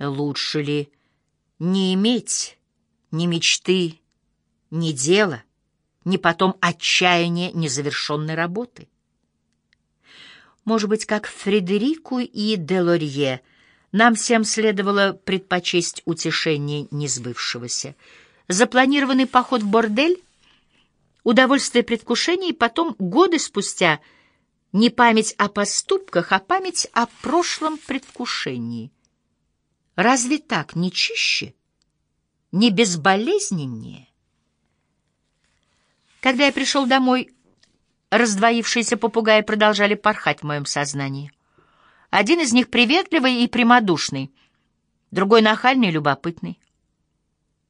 Лучше ли не иметь ни мечты, ни дела, ни потом отчаяния незавершенной работы? Может быть, как Фредерику и Делорье, нам всем следовало предпочесть утешение несбывшегося. Запланированный поход в бордель, удовольствие предвкушения и потом, годы спустя, не память о поступках, а память о прошлом предвкушении. Разве так не чище, не безболезненнее? Когда я пришел домой, раздвоившиеся попугаи продолжали порхать в моем сознании. Один из них приветливый и прямодушный, другой нахальный и любопытный.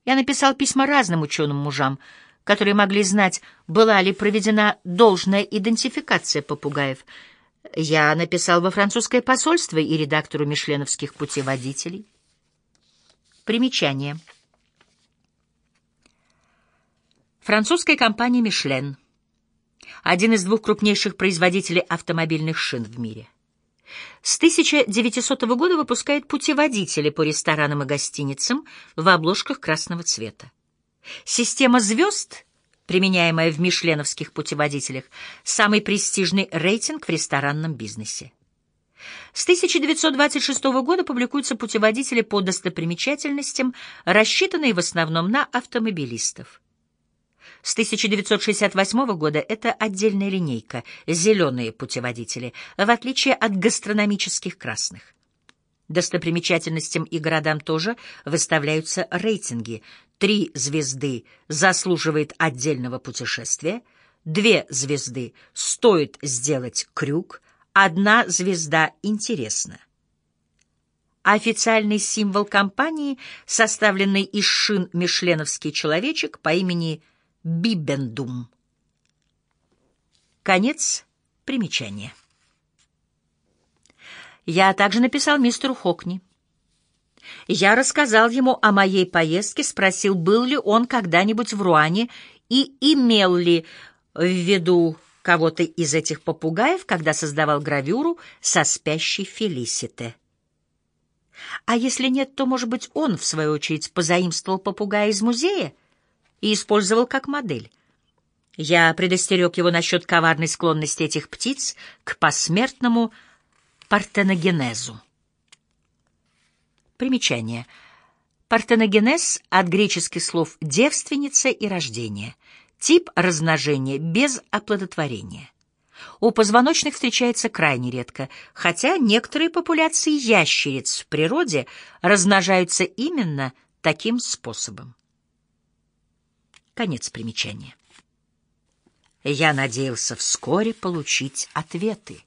Я написал письма разным ученым мужам, которые могли знать, была ли проведена должная идентификация попугаев. Я написал во французское посольство и редактору мишленовских путеводителей. Примечание. Французская компания «Мишлен» — один из двух крупнейших производителей автомобильных шин в мире. С 1900 года выпускает путеводители по ресторанам и гостиницам в обложках красного цвета. Система звезд, применяемая в мишленовских путеводителях, самый престижный рейтинг в ресторанном бизнесе. С 1926 года публикуются путеводители по достопримечательностям, рассчитанные в основном на автомобилистов. С 1968 года это отдельная линейка «Зеленые путеводители», в отличие от гастрономических красных. Достопримечательностям и городам тоже выставляются рейтинги. Три звезды заслуживает отдельного путешествия, две звезды стоит сделать крюк, одна звезда интересна. Официальный символ компании, составленный из шин мишленовский человечек по имени Бибендум. Конец примечания. Я также написал мистеру Хокни. Я рассказал ему о моей поездке, спросил, был ли он когда-нибудь в Руане и имел ли в виду кого-то из этих попугаев, когда создавал гравюру со спящей Фелисите. А если нет, то, может быть, он, в свою очередь, позаимствовал попугая из музея? и использовал как модель. Я предостерег его насчет коварной склонности этих птиц к посмертному партеногенезу. Примечание. Партеногенез от греческих слов «девственница» и «рождение». Тип размножения без оплодотворения. У позвоночных встречается крайне редко, хотя некоторые популяции ящериц в природе размножаются именно таким способом. Конец примечания. Я надеялся вскоре получить ответы.